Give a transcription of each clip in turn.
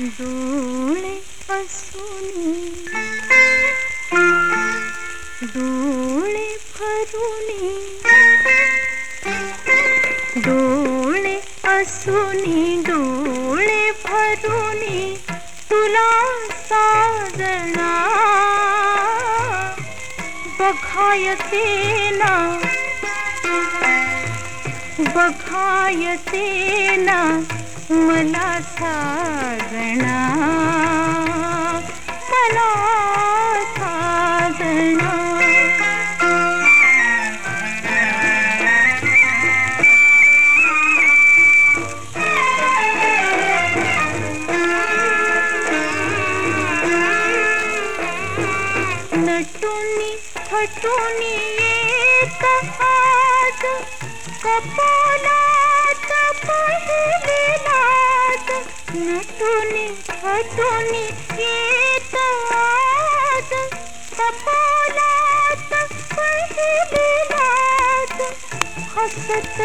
डोळे हसूनी डोळे भरुनी डोळे असुनी डोळे भरुनी तुला साजना। बघायचे ना। बघायचे ना। मला साजना मला साजना नटुनी हटुनी येत आज कपालात कपालात पहिले लाज हसत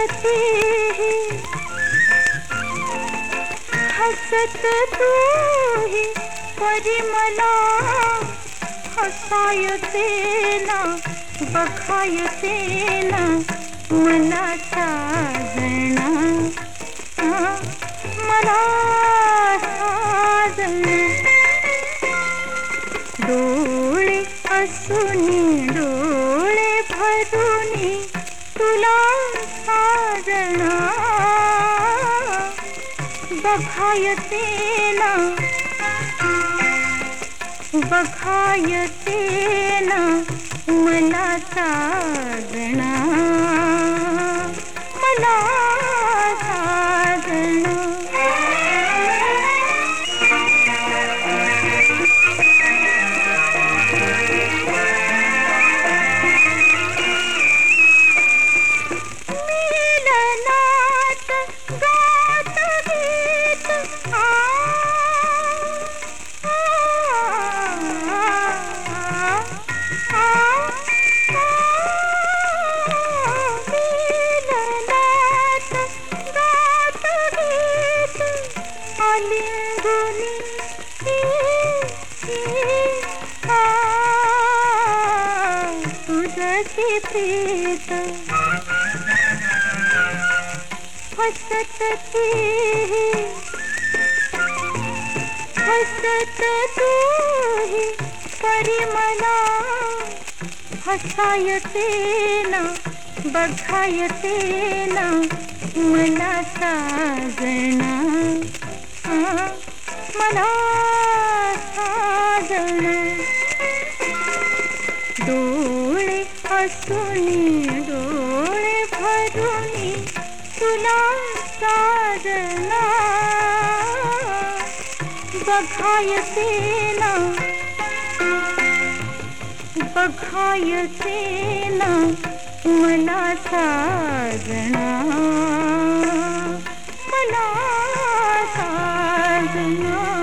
हसत तूही परिमला हसायचे ना बघायचे ना मला डोळे डोळे भरुनी तुला साजना. बघायते ना बघायते ना मला साजना. तुझी प्रीत हसत हसत तूही परिमला। हसायचे ना बघायचे ना मला साजना। आ, मला साजना। सुनी डोरेना सा बखाय सीना मन कारणा मन काजना